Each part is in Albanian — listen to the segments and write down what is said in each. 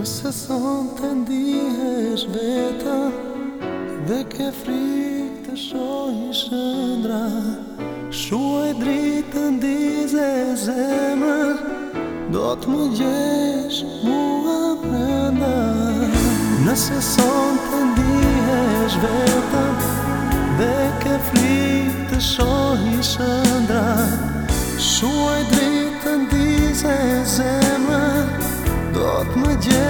Nëse son të ndihesh veta Dhe ke frik të shohi shëndra Shuaj dritë të ndize zemë Do të më gjesh mua brenda Nëse son të ndihesh veta Dhe ke frik të shohi shëndra Shuaj dritë të ndize zemë Do të më gjesh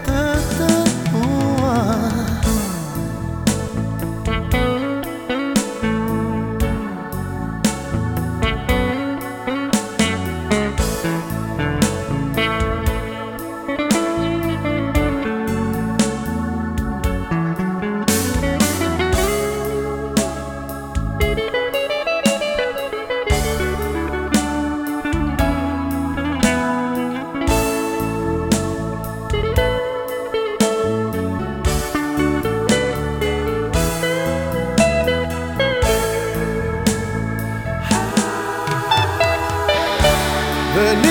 The